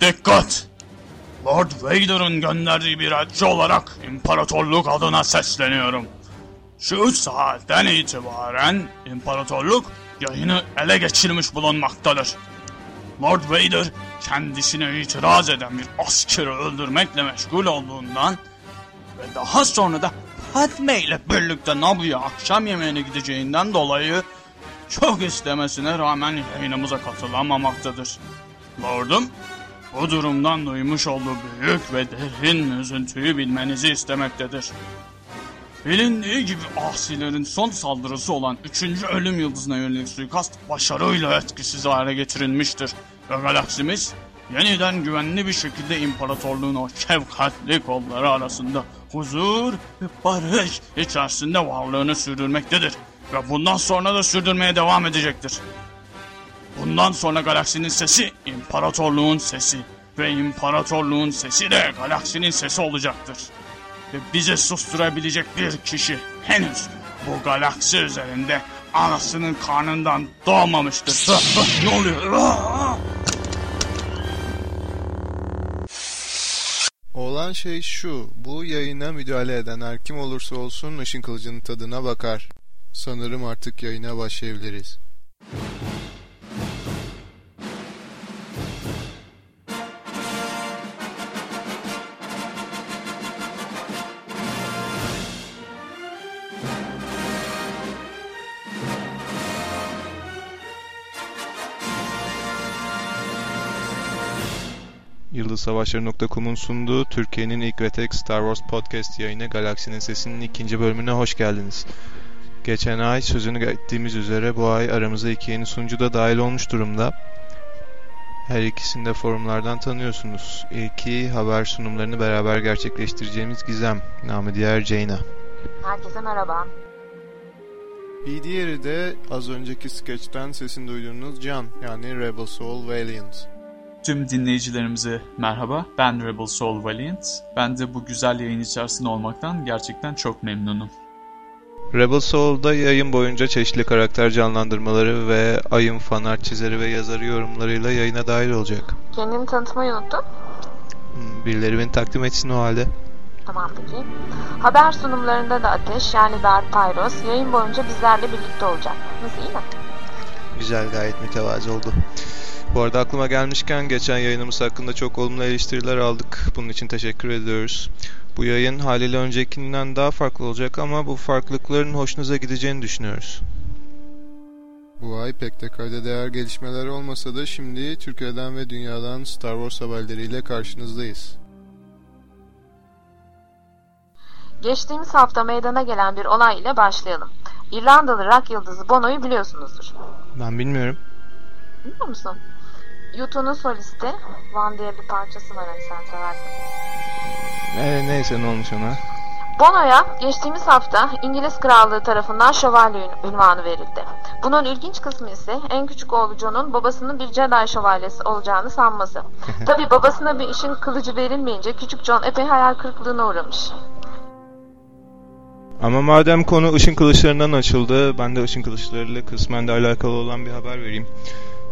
Dikkat! Lord Vader'ın gönderdiği bir elçi olarak imparatorluk adına sesleniyorum. Şu saatten itibaren imparatorluk yayını ele geçirmiş bulunmaktadır. Lord Vader kendisine itiraz eden bir askeri öldürmekle meşgul olduğundan ve daha sonra da Padme ile birlikte Naboo'ya akşam yemeğine gideceğinden dolayı çok istemesine rağmen yayınımıza katılamamaktadır. Lordum, bu durumdan duymuş olduğu büyük ve derin üzüntüyü bilmenizi istemektedir. Bilindiği gibi asilerin son saldırısı olan 3. ölüm yıldızına yönelik suikast başarıyla etkisiz hale getirilmiştir. Ve galaksimiz yeniden güvenli bir şekilde imparatorluğun o şefkatli kolları arasında huzur ve barış içerisinde varlığını sürdürmektedir. Ve bundan sonra da sürdürmeye devam edecektir. Bundan sonra galaksinin sesi imparatorluğun sesi ve imparatorluğun sesi de galaksinin sesi olacaktır. Ve bizi susturabilecek bir kişi henüz bu galaksi üzerinde anasının karnından doğmamıştır. ne oluyor? Olan şey şu, bu yayına müdahale eden her kim olursa olsun ışın kılıcının tadına bakar. Sanırım artık yayına başlayabiliriz. YıldızSavaşları.com'un sunduğu Türkiye'nin ilk ve tek Star Wars podcast yayını Galaksinin Sesi'nin ikinci bölümüne hoş geldiniz. Geçen ay sözünü ettiğimiz üzere bu ay aramıza iki yeni sunucu da dahil olmuş durumda. Her ikisini de forumlardan tanıyorsunuz. İlki haber sunumlarını beraber gerçekleştireceğimiz Gizem, namı diğer Ceyna. Herkese merhaba. Bir diğeri de az önceki skeçten sesini duyduğunuz Can yani Rebel Soul Valiant. Tüm dinleyicilerimize merhaba. Ben Rebel Soul Valiant. Ben de bu güzel yayın içerisinde olmaktan gerçekten çok memnunum. Rebel Soul'da yayın boyunca çeşitli karakter canlandırmaları ve ayın fanart çizeri ve yazarı yorumlarıyla yayına dahil olacak. Kendini tanıtmayı unuttun. Hmm, Birileri beni takdim etsin o halde. Tamam peki. Haber sunumlarında da Ateş yani Dark Pyros yayın boyunca bizlerle birlikte olacak. Nasıl iyi mi? Güzel gayet mütevazı oldu. Bu arada aklıma gelmişken geçen yayınımız hakkında çok olumlu eleştiriler aldık. Bunun için teşekkür ediyoruz. Bu yayın haliyle öncekinden daha farklı olacak ama bu farklılıkların hoşunuza gideceğini düşünüyoruz. Bu ay pek de kayda değer gelişmeler olmasa da şimdi Türkiye'den ve dünyadan Star Wars haberleriyle karşınızdayız. Geçtiğimiz hafta meydana gelen bir olay ile başlayalım. İrlandalı rock yıldızı Bono'yu biliyorsunuzdur. Ben bilmiyorum. Biliyor musun? U2'nun solisti Van diye bir parçası var hani sen seversin. Ee, neyse ne olmuş ona. Bono'ya geçtiğimiz hafta İngiliz Krallığı tarafından şövalye ünvanı verildi. Bunun ilginç kısmı ise en küçük oğlu John'un babasının bir Jedi şövalyesi olacağını sanması. Tabi babasına bir işin kılıcı verilmeyince küçük John epey hayal kırıklığına uğramış. Ama madem konu ışın kılıçlarından açıldı, ben de ışın kılıçlarıyla kısmen de alakalı olan bir haber vereyim.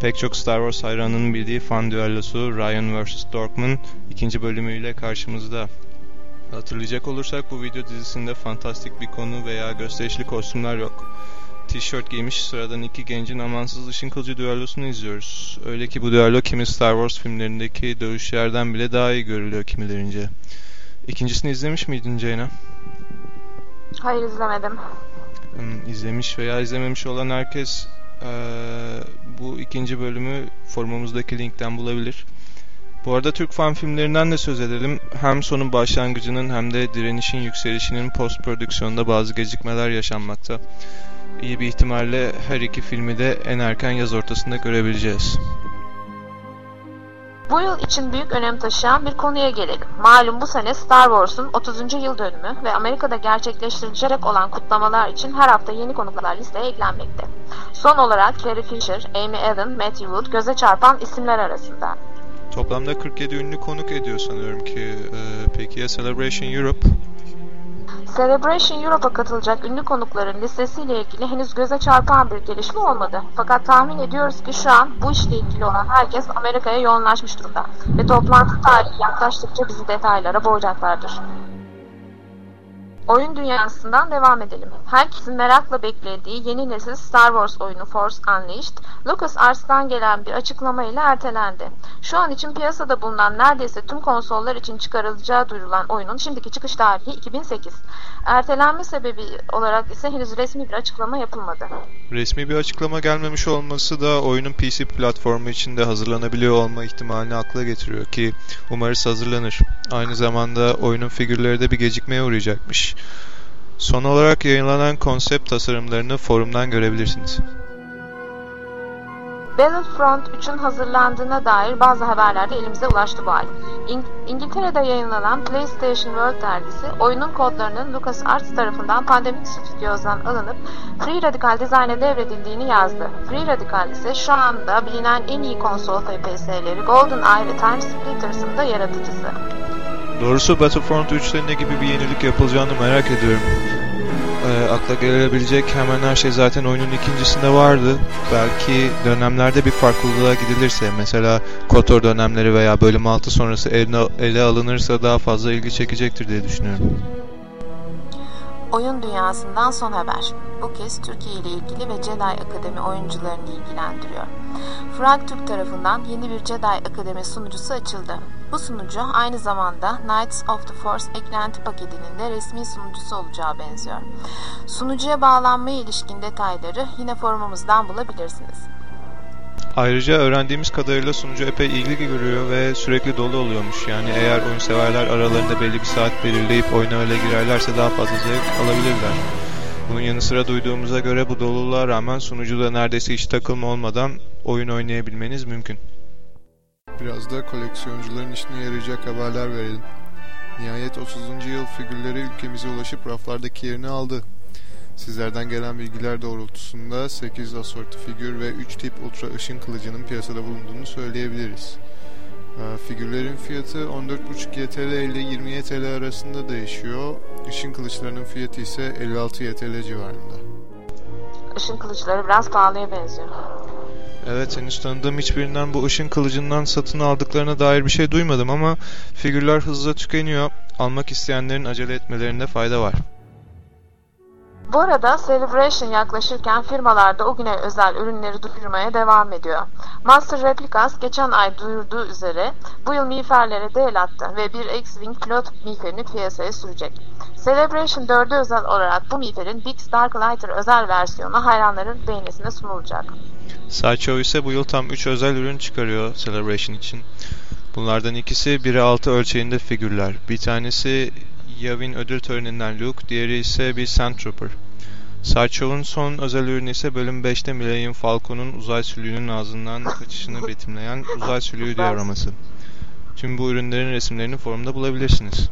Pek çok Star Wars hayranının bildiği fan düellosu Ryan vs. Dorkman ikinci bölümüyle karşımızda. Hatırlayacak olursak bu video dizisinde fantastik bir konu veya gösterişli kostümler yok. Tişört giymiş sıradan iki gencin amansız ışın kılıcı düellosunu izliyoruz. Öyle ki bu düello kimi Star Wars filmlerindeki dövüşlerden bile daha iyi görülüyor kimilerince. İkincisini izlemiş miydin Ceyna? Hayır izlemedim. Hmm, izlemiş veya izlememiş olan herkes bu ikinci bölümü forumumuzdaki linkten bulabilir. Bu arada Türk fan filmlerinden de söz edelim. Hem sonun başlangıcının hem de direnişin yükselişinin post prodüksiyonda bazı gecikmeler yaşanmakta. İyi bir ihtimalle her iki filmi de en erken yaz ortasında görebileceğiz. Bu yıl için büyük önem taşıyan bir konuya gelelim. Malum bu sene Star Wars'un 30. yıl dönümü ve Amerika'da gerçekleştirilecek olan kutlamalar için her hafta yeni konuklar listeye eklenmekte. Son olarak Carrie Fisher, Amy Allen, Matthew Wood göze çarpan isimler arasında. Toplamda 47 ünlü konuk ediyor sanıyorum ki. Ee, peki ya Celebration Europe? Celebration Europe'a katılacak ünlü konukların listesiyle ilgili henüz göze çarpan bir gelişme olmadı. Fakat tahmin ediyoruz ki şu an bu işle ilgili olan herkes Amerika'ya yoğunlaşmış durumda ve toplantı tarihi yaklaştıkça bizi detaylara boğacaklardır. Oyun dünyasından devam edelim. Herkesin merakla beklediği yeni nesil Star Wars oyunu Force Unleashed, LucasArts'tan gelen bir açıklama ile ertelendi. Şu an için piyasada bulunan neredeyse tüm konsollar için çıkarılacağı duyurulan oyunun şimdiki çıkış tarihi 2008. Ertelenme sebebi olarak ise henüz resmi bir açıklama yapılmadı. Resmi bir açıklama gelmemiş olması da oyunun PC platformu için de hazırlanabiliyor olma ihtimalini akla getiriyor ki umarız hazırlanır. Aynı zamanda oyunun figürleri de bir gecikmeye uğrayacakmış. Son olarak yayınlanan konsept tasarımlarını forumdan görebilirsiniz. Battlefront 3'ün hazırlandığına dair bazı haberler de elimize ulaştı bu ay. İng İngiltere'de yayınlanan PlayStation World dergisi oyunun kodlarının LucasArts tarafından Pandemic Studios'dan alınıp Free Radical Design'e devredildiğini yazdı. Free Radical ise şu anda bilinen en iyi konsol FPS'leri GoldenEye ve Time Splitters'ın da yaratıcısı. Doğrusu Battlefront 3'te ne gibi bir yenilik yapılacağını merak ediyorum. E, akla gelebilecek hemen her şey zaten oyunun ikincisinde vardı. Belki dönemlerde bir farklılığa gidilirse, mesela KOTOR dönemleri veya bölüm 6 sonrası ele, ele alınırsa daha fazla ilgi çekecektir diye düşünüyorum. Oyun dünyasından son haber. Bu kez Türkiye ile ilgili ve Jedi Akademi oyuncularını ilgilendiriyor. Frag Türk tarafından yeni bir Jedi Akademi sunucusu açıldı. Bu sunucu aynı zamanda Knights of the Force eklenti paketinin de resmi sunucusu olacağı benziyor. Sunucuya bağlanmaya ilişkin detayları yine forumumuzdan bulabilirsiniz. Ayrıca öğrendiğimiz kadarıyla sunucu epey ilgi görüyor ve sürekli dolu oluyormuş. Yani eğer oyun severler aralarında belli bir saat belirleyip oyuna öyle girerlerse daha fazla zevk alabilirler. Bunun yanı sıra duyduğumuza göre bu doluluğa rağmen sunucuda neredeyse hiç takılma olmadan oyun oynayabilmeniz mümkün. Biraz da koleksiyoncuların işine yarayacak haberler verelim. Nihayet 30. yıl figürleri ülkemize ulaşıp raflardaki yerini aldı. Sizlerden gelen bilgiler doğrultusunda 8 asorti figür ve 3 tip ultra ışın kılıcının piyasada bulunduğunu söyleyebiliriz. Ee, figürlerin fiyatı 14.5 YTL ile 20 YTL arasında değişiyor. Işın kılıçlarının fiyatı ise 56 YTL civarında. Işın kılıçları biraz pahalıya benziyor. Evet henüz tanıdığım hiçbirinden bu ışın kılıcından satın aldıklarına dair bir şey duymadım ama figürler hızla tükeniyor. Almak isteyenlerin acele etmelerinde fayda var. Bu arada Celebration yaklaşırken firmalar da o güne özel ürünleri duyurmaya devam ediyor. Master Replicas geçen ay duyurduğu üzere bu yıl miğferlere de el attı ve bir X-Wing pilot miğferini piyasaya sürecek. Celebration 4'e özel olarak bu miğferin Big Starklighter özel versiyonu hayranların beğenisine sunulacak. Sideshow ise bu yıl tam 3 özel ürün çıkarıyor Celebration için. Bunlardan ikisi 1'e 6 ölçeğinde figürler. Bir tanesi Yavin ödül töreninden Luke, diğeri ise bir Sandtrooper. Sideshow'un son özel ürünü ise bölüm 5'te Millennium Falcon'un uzay sülüğünün ağzından kaçışını betimleyen uzay sülüğü dioraması. Tüm bu ürünlerin resimlerini forumda bulabilirsiniz.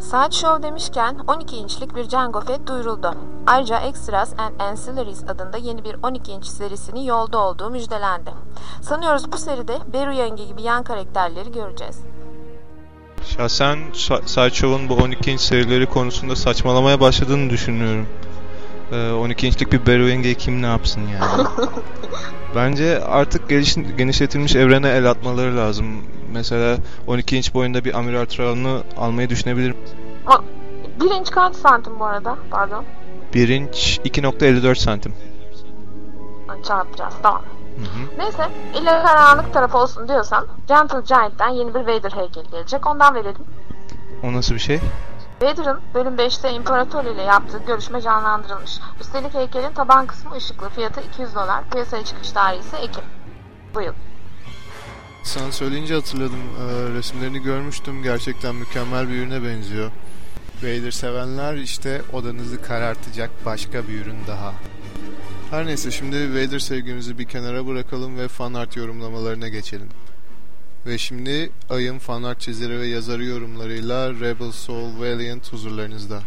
Sideshow demişken 12 inçlik bir Jango Fett duyuruldu. Ayrıca Extras and Ancillaries adında yeni bir 12 inç serisinin yolda olduğu müjdelendi. Sanıyoruz bu seride Beru Yenge gibi yan karakterleri göreceğiz. Şahsen Sideshow'un bu 12 inç serileri konusunda saçmalamaya başladığını düşünüyorum. Ee, 12 inçlik bir Beru kim ne yapsın yani? Bence artık geliş, genişletilmiş evrene el atmaları lazım. Mesela 12 inç boyunda bir Amiral Traun'u almayı düşünebilirim. O, bir inç kaç santim bu arada? Pardon. 1 inç 2.54 santim. Çarpacağız tamam. Hı hı. Neyse illa karanlık taraf olsun diyorsan Gentle Giant'ten yeni bir Vader heykeli gelecek. Ondan verelim. O nasıl bir şey? Vader'ın bölüm 5'te İmparator ile yaptığı görüşme canlandırılmış. Üstelik heykelin taban kısmı ışıklı. Fiyatı 200 dolar. Piyasaya çıkış tarihi ise Ekim. Bu yıl. Sen söyleyince hatırladım. Ee, resimlerini görmüştüm. Gerçekten mükemmel bir ürüne benziyor. Vader sevenler işte odanızı karartacak başka bir ürün daha. Her neyse şimdi Vader sevgimizi bir kenara bırakalım ve fan art yorumlamalarına geçelim. Ve şimdi ayın fan art çizeri ve yazarı yorumlarıyla Rebel Soul Valiant huzurlarınızda.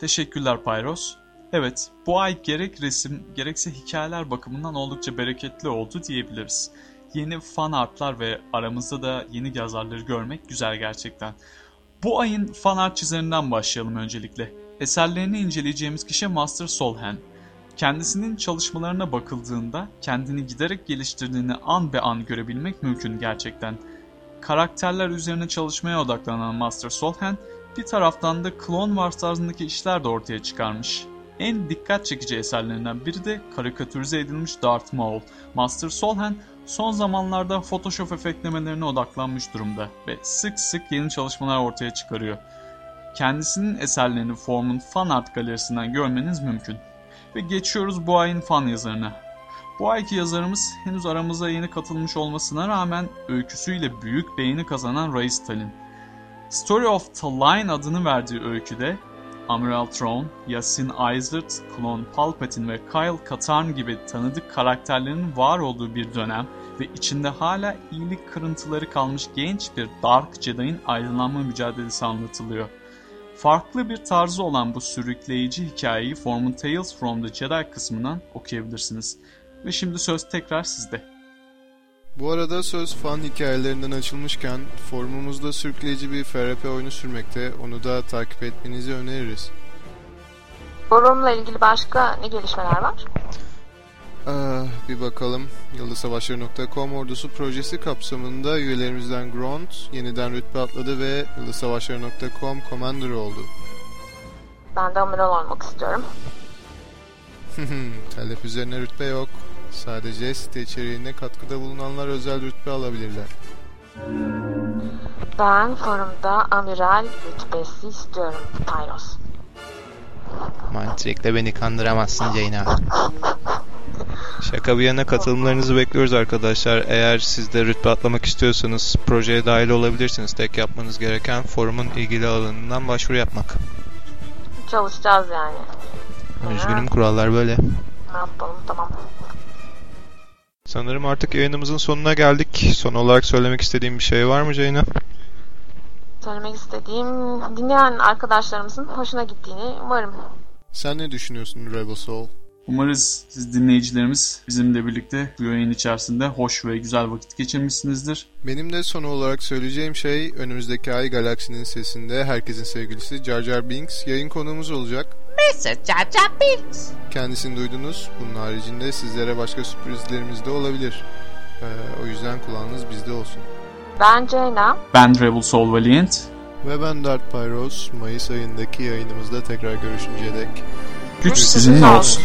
Teşekkürler Pyros. Evet, bu ay gerek resim gerekse hikayeler bakımından oldukça bereketli oldu diyebiliriz. Yeni fan artlar ve aramızda da yeni yazarları görmek güzel gerçekten. Bu ayın fan art çizerinden başlayalım öncelikle. Eserlerini inceleyeceğimiz kişi Master Solhen. Kendisinin çalışmalarına bakıldığında kendini giderek geliştirdiğini an be an görebilmek mümkün gerçekten. Karakterler üzerine çalışmaya odaklanan Master Solhen bir taraftan da Clone Wars tarzındaki işler de ortaya çıkarmış. En dikkat çekici eserlerinden biri de karikatürize edilmiş Darth Maul. Master Solhen son zamanlarda Photoshop efektlemelerine odaklanmış durumda ve sık sık yeni çalışmalar ortaya çıkarıyor. Kendisinin eserlerini Form'un fan art galerisinden görmeniz mümkün. Ve geçiyoruz bu ayın fan yazarına. Bu ayki yazarımız henüz aramıza yeni katılmış olmasına rağmen öyküsüyle büyük beğeni kazanan Ray Stalin. Story of Taline adını verdiği öyküde Amiral Thrawn, Yasin Izzard, Clone Palpatine ve Kyle Katarn gibi tanıdık karakterlerin var olduğu bir dönem ve içinde hala iyilik kırıntıları kalmış genç bir Dark Jedi'in aydınlanma mücadelesi anlatılıyor. Farklı bir tarzı olan bu sürükleyici hikayeyi Formun Tales from the Jedi kısmından okuyabilirsiniz. Ve şimdi söz tekrar sizde. Bu arada söz fan hikayelerinden açılmışken forumumuzda sürükleyici bir FRP oyunu sürmekte. Onu da takip etmenizi öneririz. Forumla ilgili başka ne gelişmeler var? Ah, bir bakalım. YıldızSavaşları.com ordusu projesi kapsamında üyelerimizden Gront yeniden rütbe atladı ve YıldızSavaşları.com Commander oldu. Ben de amiral olmak istiyorum. Telef üzerine rütbe yok. Sadece site içeriğine katkıda bulunanlar özel rütbe alabilirler. Ben forumda amiral rütbesi istiyorum Pyros. Mantrik'le beni kandıramazsın Ceyna. Şaka bir yana katılımlarınızı bekliyoruz arkadaşlar. Eğer siz de rütbe atlamak istiyorsanız projeye dahil olabilirsiniz. Tek yapmanız gereken forumun ilgili alanından başvuru yapmak. Çalışacağız yani. Üzgünüm kurallar böyle. Ne yapalım tamam. Sanırım artık yayınımızın sonuna geldik. Son olarak söylemek istediğim bir şey var mı Ceyna? Söylemek istediğim dinleyen arkadaşlarımızın hoşuna gittiğini umarım. Sen ne düşünüyorsun Rebel Soul? Umarız siz dinleyicilerimiz bizimle birlikte bu yayın içerisinde hoş ve güzel vakit geçirmişsinizdir. Benim de son olarak söyleyeceğim şey önümüzdeki ay Galaksinin sesinde herkesin sevgilisi Jar Jar Binks yayın konuğumuz olacak. Mr. Jar Jar Binks. Kendisini duydunuz. Bunun haricinde sizlere başka sürprizlerimiz de olabilir. Ee, o yüzden kulağınız bizde olsun. Ben Ceyna. Ben Rebel Soul Valiant. Ve ben Dart Pyros. Mayıs ayındaki yayınımızda tekrar görüşünceye dek Güç sizinle sizin olsun. olsun.